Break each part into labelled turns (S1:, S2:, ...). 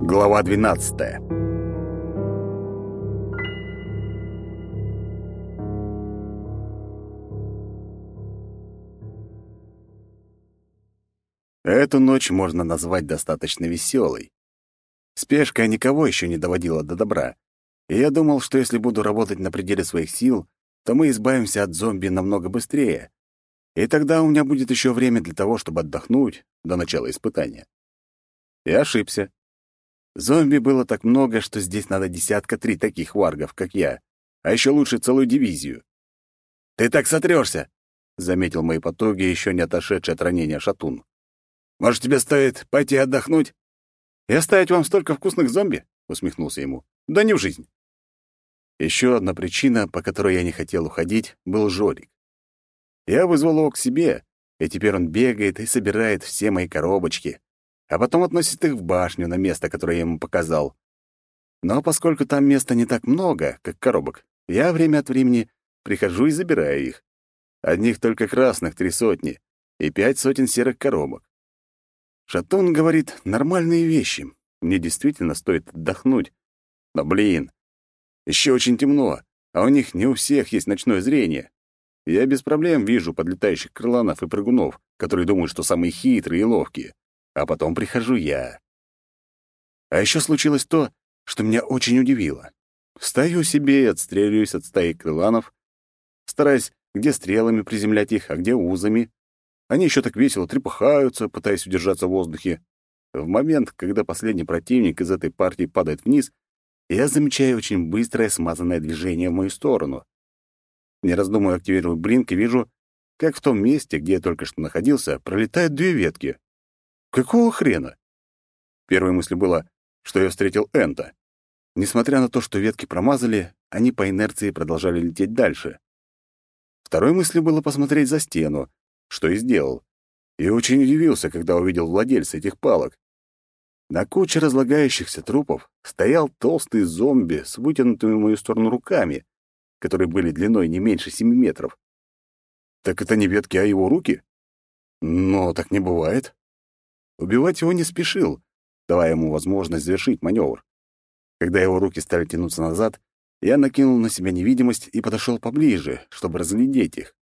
S1: Глава 12. Эту ночь можно назвать достаточно веселой. Спешка никого еще не доводила до добра. И я думал, что если буду работать на пределе своих сил, то мы избавимся от зомби намного быстрее. И тогда у меня будет еще время для того, чтобы отдохнуть до начала испытания. Я ошибся. Зомби было так много, что здесь надо десятка три таких варгов, как я, а еще лучше целую дивизию. «Ты так сотрёшься!» — заметил мои потуги, еще не отошедший от ранения шатун. «Может, тебе стоит пойти отдохнуть?» «И оставить вам столько вкусных зомби?» — усмехнулся ему. «Да не в жизнь». Еще одна причина, по которой я не хотел уходить, был Жорик. Я вызвал его к себе, и теперь он бегает и собирает все мои коробочки, а потом относит их в башню на место, которое я ему показал. Но поскольку там места не так много, как коробок, я время от времени прихожу и забираю их. Одних только красных три сотни и пять сотен серых коробок. Шатун говорит нормальные вещи. Мне действительно стоит отдохнуть. Но, блин, еще очень темно, а у них не у всех есть ночное зрение. Я без проблем вижу подлетающих крыланов и прыгунов, которые думают, что самые хитрые и ловкие а потом прихожу я. А еще случилось то, что меня очень удивило. Стою себе и отстреливаюсь от стаи крыланов, стараясь где стрелами приземлять их, а где узами. Они еще так весело трепыхаются, пытаясь удержаться в воздухе. В момент, когда последний противник из этой партии падает вниз, я замечаю очень быстрое смазанное движение в мою сторону. Не раздумывая, активирую блинк и вижу, как в том месте, где я только что находился, пролетают две ветки. Какого хрена? Первой мыслью было, что я встретил Энта. Несмотря на то, что ветки промазали, они по инерции продолжали лететь дальше. Второй мыслью было посмотреть за стену, что и сделал. И очень удивился, когда увидел владельца этих палок. На куче разлагающихся трупов стоял толстый зомби с вытянутыми в мою сторону руками, которые были длиной не меньше семи метров. Так это не ветки, а его руки? Но так не бывает. Убивать его не спешил, давая ему возможность завершить маневр. Когда его руки стали тянуться назад, я накинул на себя невидимость и подошел поближе, чтобы разглядеть их.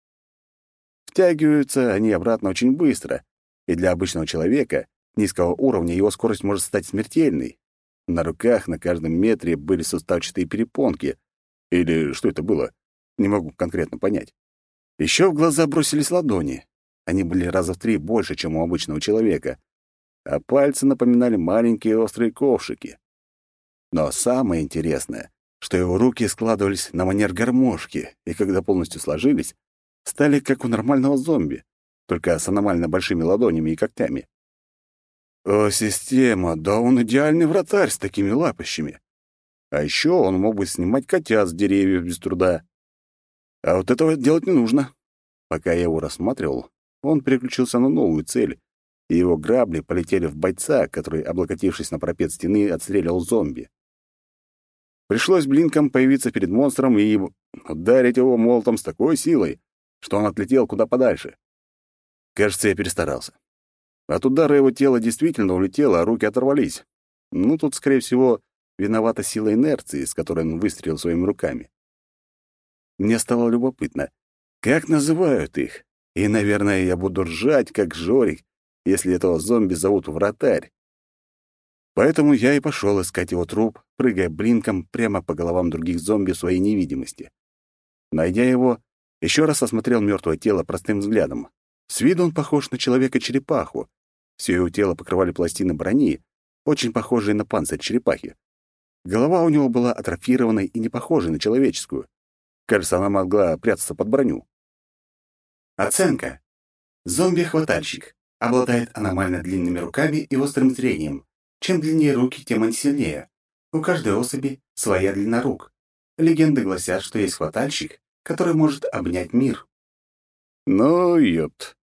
S1: Втягиваются они обратно очень быстро, и для обычного человека низкого уровня его скорость может стать смертельной. На руках на каждом метре были суставчатые перепонки. Или что это было? Не могу конкретно понять. Еще в глаза бросились ладони. Они были раза в три больше, чем у обычного человека, а пальцы напоминали маленькие острые ковшики. Но самое интересное, что его руки складывались на манер гармошки, и когда полностью сложились, стали как у нормального зомби, только с аномально большими ладонями и когтями. О, система, да он идеальный вратарь с такими лапищами. А еще он мог бы снимать котят с деревьев без труда. А вот этого делать не нужно. Пока я его рассматривал, он переключился на новую цель и его грабли полетели в бойца, который, облокотившись на пропет стены, отстреливал зомби. Пришлось блинком появиться перед монстром и ударить его молотом с такой силой, что он отлетел куда подальше. Кажется, я перестарался. От удара его тело действительно улетело, а руки оторвались. Ну, тут, скорее всего, виновата сила инерции, с которой он выстрелил своими руками. Мне стало любопытно, как называют их, и, наверное, я буду ржать, как Жорик, если этого зомби зовут Вратарь. Поэтому я и пошел искать его труп, прыгая блинком прямо по головам других зомби своей невидимости. Найдя его, еще раз осмотрел мертвое тело простым взглядом. С виду он похож на человека-черепаху. Все его тело покрывали пластины брони, очень похожие на панцирь черепахи. Голова у него была атрофированной и не похожей на человеческую. Кажется, она могла прятаться под броню.
S2: Оценка. Зомби-хватальщик. Обладает аномально длинными руками и острым зрением. Чем длиннее руки, тем они сильнее. У каждой особи своя длина рук. Легенды гласят, что есть хватальщик, который может обнять мир.
S1: Ну, ёпт.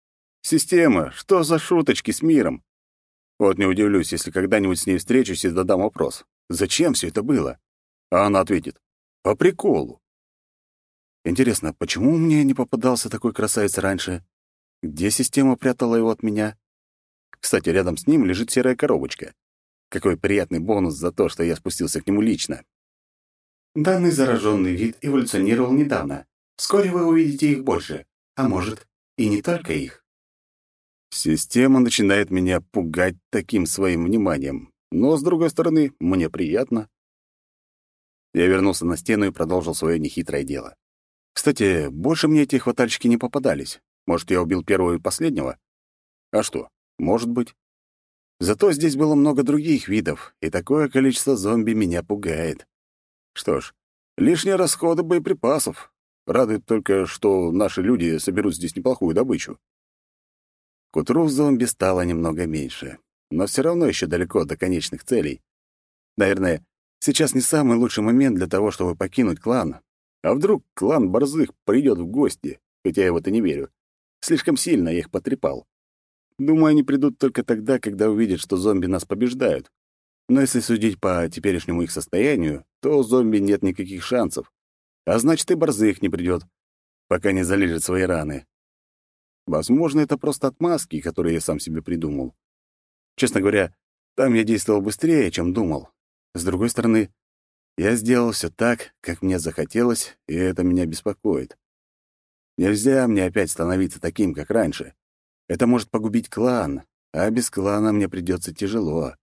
S1: Система, что за шуточки с миром? Вот не удивлюсь, если когда-нибудь с ней встречусь и задам вопрос. Зачем все это было? А она ответит. По приколу. Интересно, почему мне не попадался такой красавец раньше? Где система прятала его от меня? Кстати, рядом с ним лежит серая коробочка. Какой приятный бонус за то, что я спустился к нему лично.
S2: Данный зараженный вид эволюционировал недавно. Вскоре вы увидите их больше. А может, и не только их.
S1: Система начинает меня пугать таким своим вниманием. Но, с другой стороны, мне приятно. Я вернулся на стену и продолжил свое нехитрое дело. Кстати, больше мне эти хватальщики не попадались. Может, я убил первого и последнего? А что, может быть. Зато здесь было много других видов, и такое количество зомби меня пугает. Что ж, лишние расходы боеприпасов. Радует только, что наши люди соберут здесь неплохую добычу. К утру зомби стало немного меньше, но все равно еще далеко до конечных целей. Наверное, сейчас не самый лучший момент для того, чтобы покинуть клан. А вдруг клан Борзых придет в гости, хотя я в это не верю. Слишком сильно я их потрепал. Думаю, они придут только тогда, когда увидят, что зомби нас побеждают. Но если судить по теперешнему их состоянию, то у зомби нет никаких шансов. А значит, и Борзых не придет, пока не залежит свои раны. Возможно, это просто отмазки, которые я сам себе придумал. Честно говоря, там я действовал быстрее, чем думал. С другой стороны, я сделал все так, как мне захотелось, и это меня беспокоит. Нельзя мне опять становиться таким, как раньше. Это может погубить клан, а без клана мне придется тяжело.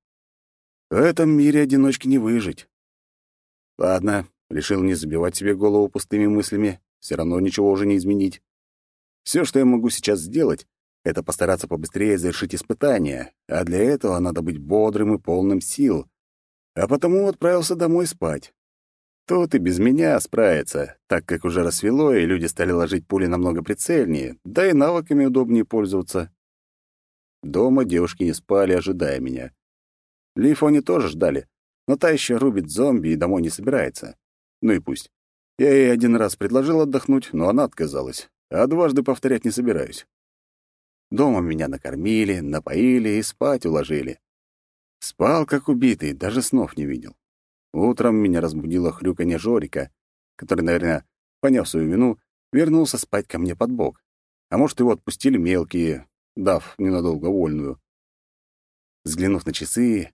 S1: В этом мире одиночки не выжить. Ладно, решил не забивать себе голову пустыми мыслями, все равно ничего уже не изменить. Все, что я могу сейчас сделать, это постараться побыстрее завершить испытание, а для этого надо быть бодрым и полным сил. А потому отправился домой спать. Тут и без меня справится, так как уже рассвело, и люди стали ложить пули намного прицельнее, да и навыками удобнее пользоваться. Дома девушки не спали, ожидая меня. Лифу они тоже ждали, но та еще рубит зомби и домой не собирается. Ну и пусть. Я ей один раз предложил отдохнуть, но она отказалась, а дважды повторять не собираюсь. Дома меня накормили, напоили и спать уложили. Спал, как убитый, даже снов не видел. Утром меня разбудило хрюканье Жорика, который, наверное, поняв свою вину, вернулся спать ко мне под бок. А может, его отпустили мелкие, дав ненадолго вольную. Взглянув на часы,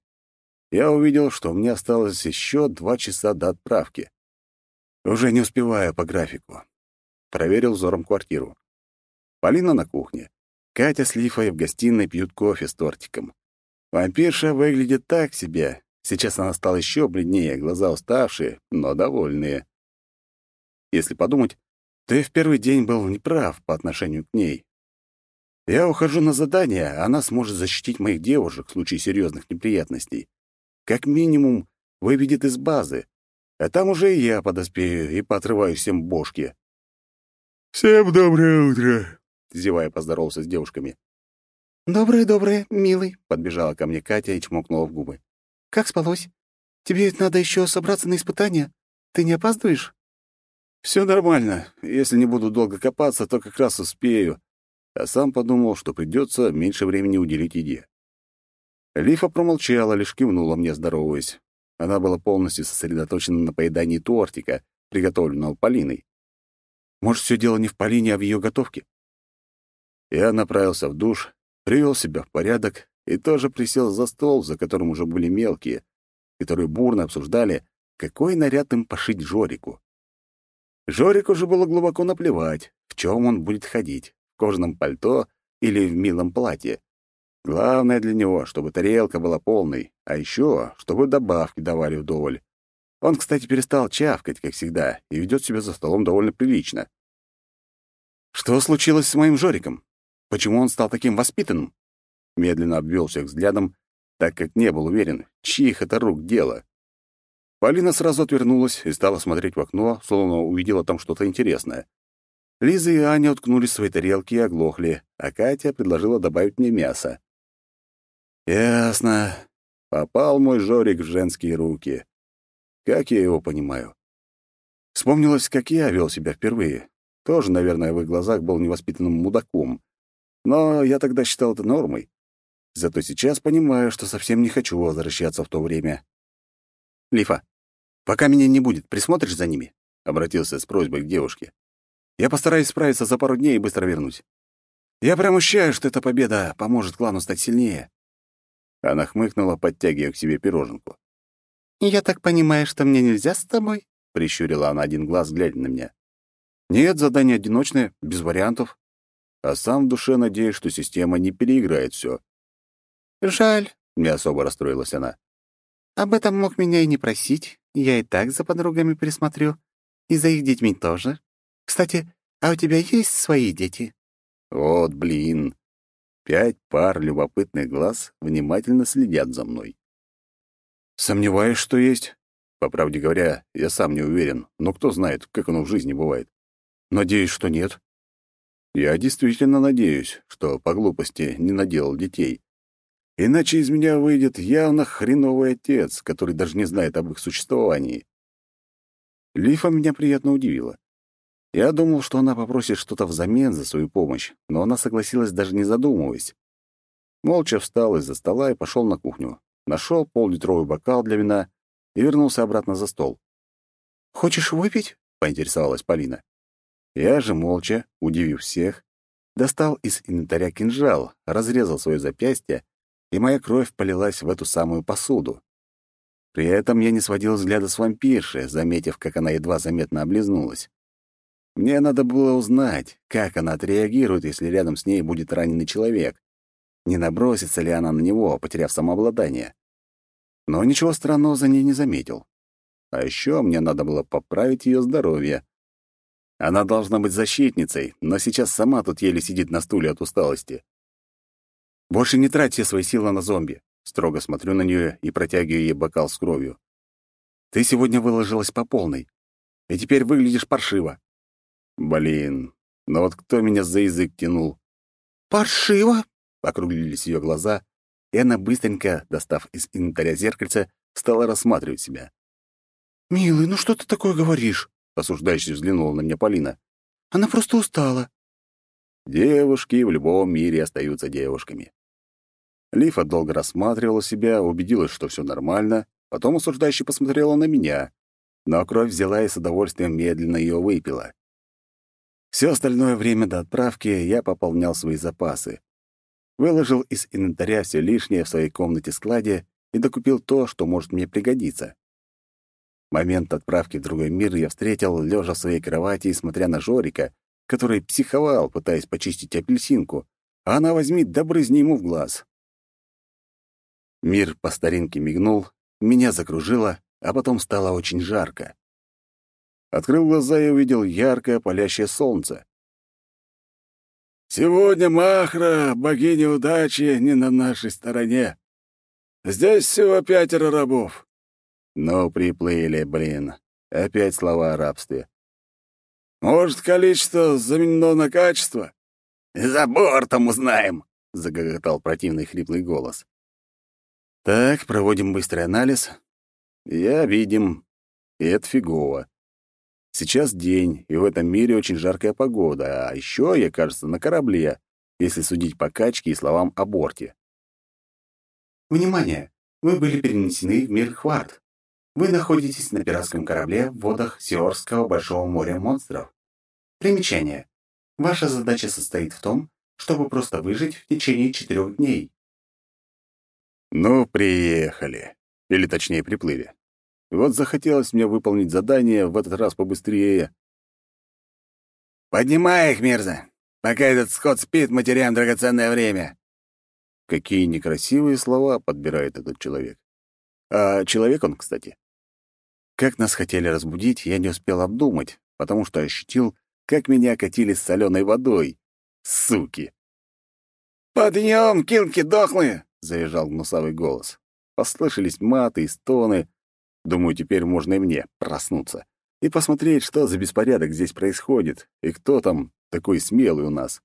S1: я увидел, что мне осталось еще два часа до отправки. Уже не успеваю по графику. Проверил взором квартиру. Полина на кухне. Катя с Лифой в гостиной пьют кофе с тортиком. Вампирша выглядит так себе, Сейчас она стала еще бледнее, глаза уставшие, но довольные. Если подумать, я в первый день был неправ по отношению к ней. Я ухожу на задание, а она сможет защитить моих девушек в случае серьезных неприятностей. Как минимум, выведет из базы. А там уже и я подоспею и поотрываю всем бошки.
S3: «Всем доброе утро!»
S1: — зевая поздоровался с девушками.
S4: «Доброе-доброе, милый!»
S1: — подбежала ко мне Катя и чмокнула в губы.
S4: Как спалось? Тебе ведь надо еще собраться на испытание. Ты не опаздываешь?»
S1: Все нормально. Если не буду долго копаться, то как раз успею. А сам подумал, что придется меньше времени уделить еде. Лифа промолчала, лишь кивнула мне, здороваясь. Она была полностью сосредоточена на поедании тортика, приготовленного Полиной. Может, все дело не в Полине, а в ее готовке? Я направился в душ, привел себя в порядок и тоже присел за стол, за которым уже были мелкие, которые бурно обсуждали, какой наряд им пошить Жорику. Жорику же было глубоко наплевать, в чем он будет ходить, в кожаном пальто или в милом платье. Главное для него, чтобы тарелка была полной, а еще, чтобы добавки давали вдоволь. Он, кстати, перестал чавкать, как всегда, и ведет себя за столом довольно прилично. Что случилось с моим Жориком? Почему он стал таким воспитанным? Медленно обвел всех взглядом, так как не был уверен, чьих это рук дело. Полина сразу отвернулась и стала смотреть в окно, словно увидела там что-то интересное. Лиза и Аня уткнулись в свои тарелки и оглохли, а Катя предложила добавить мне мясо. «Ясно. Попал мой Жорик в женские руки. Как я его понимаю?» Вспомнилось, как я вел себя впервые. Тоже, наверное, в их глазах был невоспитанным мудаком. Но я тогда считал это нормой. Зато сейчас понимаю, что совсем не хочу возвращаться в то время. «Лифа, пока меня не будет, присмотришь за ними?» — обратился с просьбой к девушке. «Я постараюсь справиться за пару дней и быстро вернусь. Я прям ощущаю, что эта победа поможет клану стать сильнее». Она хмыкнула, подтягивая к себе пироженку.
S4: «Я так понимаю, что мне нельзя с тобой?»
S1: — прищурила она один глаз, глядя на меня. «Нет, задание одиночное, без вариантов. А сам в душе надеюсь, что система не переиграет все.
S4: «Жаль», —
S1: не особо расстроилась она.
S4: «Об этом мог меня и не просить. Я и так за подругами присмотрю. И за их детьми тоже. Кстати, а у тебя есть свои дети?»
S1: «Вот блин. Пять пар любопытных глаз внимательно следят за мной. Сомневаюсь, что есть. По правде говоря, я сам не уверен, но кто знает, как оно в жизни бывает. Надеюсь, что нет. Я действительно надеюсь, что по глупости не наделал детей. Иначе из меня выйдет явно хреновый отец, который даже не знает об их существовании. Лифа меня приятно удивила. Я думал, что она попросит что-то взамен за свою помощь, но она согласилась даже не задумываясь. Молча встал из-за стола и пошел на кухню. Нашел пол-литровый бокал для вина и вернулся обратно за стол.
S4: «Хочешь выпить?» — поинтересовалась Полина.
S1: Я же молча, удивив всех, достал из инвентаря кинжал, разрезал свое запястье, и моя кровь полилась в эту самую посуду. При этом я не сводил взгляда с вампирши, заметив, как она едва заметно облизнулась. Мне надо было узнать, как она отреагирует, если рядом с ней будет раненый человек. Не набросится ли она на него, потеряв самообладание. Но ничего странного за ней не заметил. А еще мне надо было поправить ее здоровье. Она должна быть защитницей, но сейчас сама тут еле сидит на стуле от усталости. «Больше не трать все свои силы на зомби», — строго смотрю на нее и протягиваю ей бокал с кровью. «Ты сегодня выложилась по полной, и теперь выглядишь паршиво. Блин, но вот кто меня за язык тянул?
S4: «Паршиво?»
S1: — округлились ее глаза, и она быстренько, достав из инвентаря зеркальце, стала рассматривать себя.
S4: «Милый, ну что ты такое говоришь?»
S1: — осуждающе взглянула на меня Полина.
S4: «Она просто устала».
S1: Девушки в любом мире остаются девушками. Лифа долго рассматривала себя, убедилась, что все нормально, потом осуждающе посмотрела на меня, но кровь взяла и с удовольствием медленно ее выпила. Все остальное время до отправки я пополнял свои запасы. Выложил из инвентаря все лишнее в своей комнате-складе и докупил то, что может мне пригодиться. Момент отправки в другой мир я встретил, лежа в своей кровати и смотря на Жорика, который психовал, пытаясь почистить апельсинку, а она возьми да брызни ему в глаз. Мир по старинке мигнул, меня закружило, а потом стало очень жарко. Открыл глаза и увидел яркое палящее солнце.
S3: «Сегодня Махра, богиня удачи, не на нашей стороне. Здесь всего пятеро рабов».
S1: Ну, приплыли, блин. Опять слова о рабстве.
S3: «Может, количество заменено на качество?»
S1: «За бортом узнаем», — загоготал противный хриплый голос. «Так, проводим быстрый анализ. Я видим. И это фигово. Сейчас день, и в этом мире очень жаркая погода, а еще я, кажется, на корабле, если судить по качке и словам о борте.
S2: Внимание! Вы были перенесены в мир Хварт. Вы находитесь на пиратском корабле в водах Сиорского Большого моря монстров. Примечание. Ваша задача состоит в том, чтобы просто выжить в течение четырех дней.
S1: Ну, приехали. Или точнее, приплыли. Вот захотелось мне выполнить задание в этот раз побыстрее.
S3: «Поднимай их, мерза, пока этот скот спит, матерям драгоценное время!»
S1: Какие некрасивые слова подбирает этот человек. А человек он, кстати. Как нас хотели разбудить, я не успел обдумать, потому что ощутил, как меня катили с соленой водой. Суки!
S3: «Подъем, килки дохлые!»
S1: — завизжал гнусавый голос. Послышались маты и стоны, Думаю, теперь можно и мне проснуться и посмотреть, что за беспорядок здесь происходит и кто там такой смелый у нас.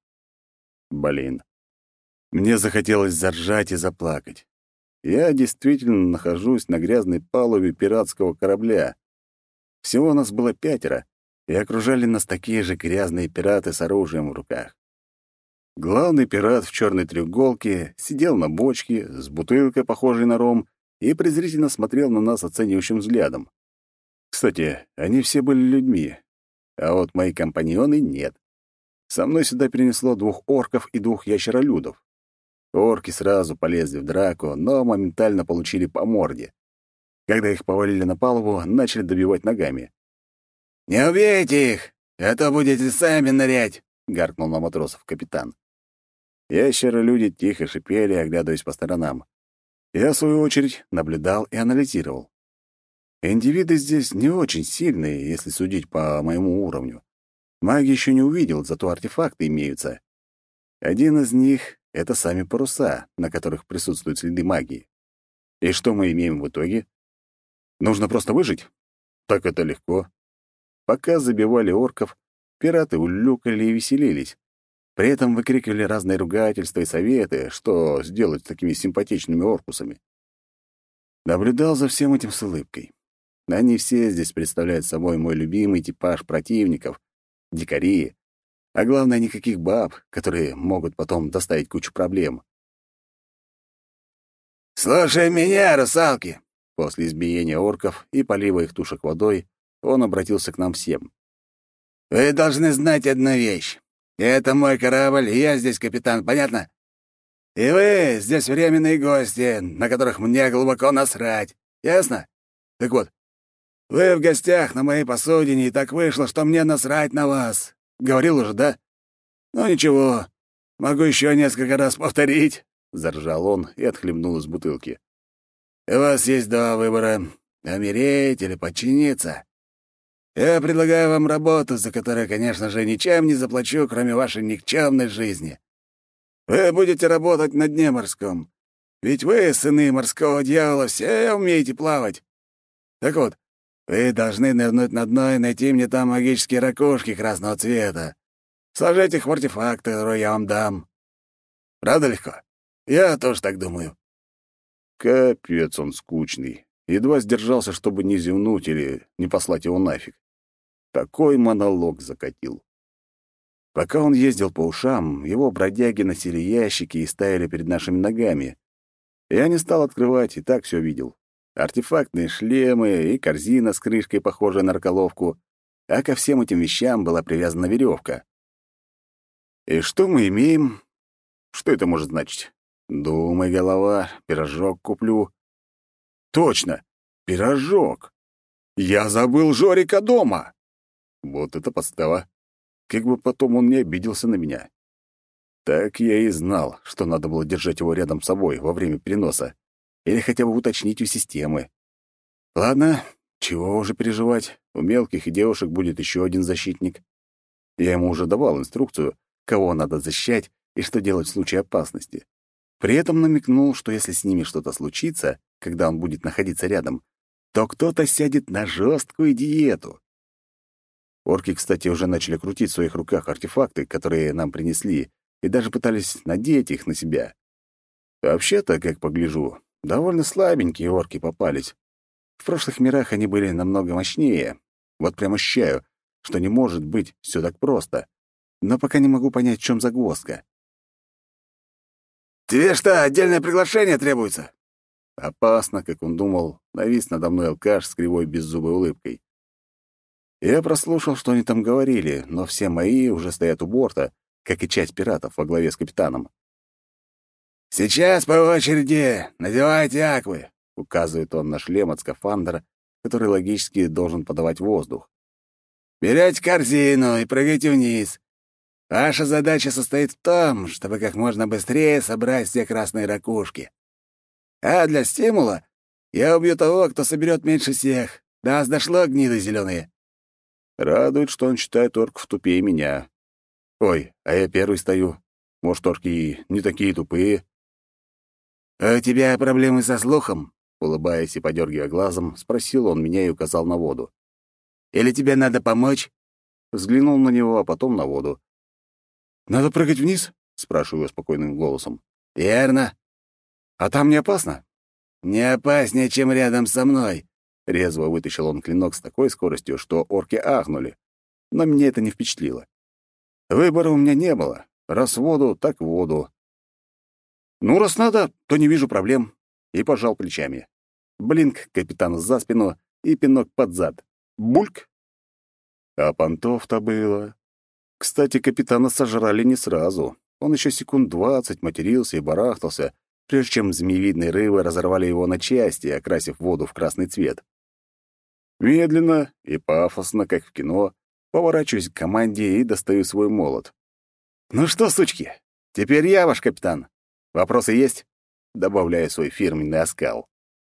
S1: Блин. Мне захотелось заржать и заплакать. Я действительно нахожусь на грязной палубе пиратского корабля. Всего нас было пятеро, и окружали нас такие же грязные пираты с оружием в руках. Главный пират в черной треуголке сидел на бочке с бутылкой, похожей на ром, и презрительно смотрел на нас оценивающим взглядом. Кстати, они все были людьми, а вот мои компаньоны — нет. Со мной сюда перенесло двух орков и двух ящеролюдов. Орки сразу полезли в драку, но моментально получили по морде. Когда их повалили на палубу, начали добивать ногами.
S3: «Не убейте их, а то будете сами нырять!» — гаркнул на матросов капитан.
S1: Ящеры-люди тихо шипели, оглядываясь по сторонам. Я, в свою очередь, наблюдал и анализировал. Индивиды здесь не очень сильные, если судить по моему уровню. Маги еще не увидел, зато артефакты имеются. Один из них — это сами паруса, на которых присутствуют следы магии. И что мы имеем в итоге? Нужно просто выжить? Так это легко. Пока забивали орков, пираты улюкали и веселились. При этом выкрикивали разные ругательства и советы, что сделать с такими симпатичными оркусами. Наблюдал за всем этим с улыбкой. Они все здесь представляют собой мой любимый типаж противников — дикари, а главное, никаких баб, которые могут потом доставить кучу проблем.
S3: «Слушай меня, русалки!»
S1: После избиения орков и полива их тушек водой он обратился к нам всем.
S3: «Вы должны знать одну вещь. Это мой корабль, я здесь капитан, понятно? И вы здесь временные гости, на которых мне глубоко насрать. Ясно? Так вот, вы в гостях на моей посудине, и так вышло, что мне насрать на вас. Говорил уже, да? Ну ничего, могу еще несколько раз повторить», — заржал он и отхлебнул из бутылки. «У вас есть два выбора — умереть или подчиниться. Я предлагаю вам работу, за которую, конечно же, ничем не заплачу, кроме вашей никчемной жизни. Вы будете работать на дне морском. Ведь вы, сыны морского дьявола, все умеете плавать. Так вот, вы должны нырнуть на дно и найти мне там магические ракушки красного цвета. Сложить их в артефакты, которые я вам дам. Правда легко? Я тоже так думаю.
S1: Капец он скучный. Едва сдержался, чтобы не зевнуть или не послать его нафиг. Такой монолог закатил. Пока он ездил по ушам, его бродяги носили ящики и ставили перед нашими ногами. Я не стал открывать, и так все видел. Артефактные шлемы и корзина с крышкой, похожая на раколовку, а ко всем этим вещам была привязана веревка. И что мы имеем? Что это может значить? Думай, голова, пирожок куплю. Точно, пирожок. Я забыл Жорика дома. Вот это подстава. Как бы потом он не обиделся на меня. Так я и знал, что надо было держать его рядом с собой во время переноса. Или хотя бы уточнить у системы. Ладно, чего уже переживать. У мелких и девушек будет еще один защитник. Я ему уже давал инструкцию, кого надо защищать и что делать в случае опасности. При этом намекнул, что если с ними что-то случится, когда он будет находиться рядом, то кто-то сядет на жесткую диету. Орки, кстати, уже начали крутить в своих руках артефакты, которые нам принесли, и даже пытались надеть их на себя. Вообще-то, как погляжу, довольно слабенькие орки попались. В прошлых мирах они были намного мощнее. Вот прям ощущаю, что не может быть все так просто. Но пока не могу понять, в чем загвоздка.
S3: «Тебе что, отдельное приглашение требуется?»
S1: Опасно, как он думал, навис надо мной алкаш с кривой беззубой улыбкой. Я прослушал, что они там говорили, но все мои уже стоят у борта, как и часть пиратов во главе с капитаном.
S3: «Сейчас по очереди! Надевайте аквы!»
S1: — указывает он на шлем от скафандра, который логически должен подавать воздух.
S3: «Берете корзину и прыгайте вниз. Ваша задача состоит в том, чтобы как можно быстрее собрать все красные ракушки. А для стимула я убью того, кто соберет меньше всех. До вас дошло, гниды зеленые.
S1: Радует, что он считает орков тупее меня. Ой, а я первый стою. Может, орки не такие тупые?
S3: «А у тебя проблемы со слухом?»
S1: Улыбаясь и подергивая глазом, спросил он меня и указал на воду.
S3: «Или тебе надо помочь?»
S1: Взглянул на него, а потом на воду.
S3: «Надо прыгать вниз?»
S1: — спрашиваю спокойным голосом.
S3: «Верно.
S1: А там не опасно?»
S3: «Не опаснее, чем рядом со мной.
S1: Резво вытащил он клинок с такой скоростью, что орки ахнули. Но меня это не впечатлило. Выбора у меня не было. Раз в воду, так в воду. Ну, раз надо, то не вижу проблем. И пожал плечами. Блинк капитану за спину и пинок под зад. Бульк! А понтов-то было. Кстати, капитана сожрали не сразу. Он еще секунд двадцать матерился и барахтался, прежде чем змеевидные рыбы разорвали его на части, окрасив воду в красный цвет. Медленно и пафосно, как в кино, поворачиваюсь к команде и достаю свой молот. «Ну что, сучки, теперь я ваш капитан. Вопросы есть?» Добавляю свой фирменный оскал.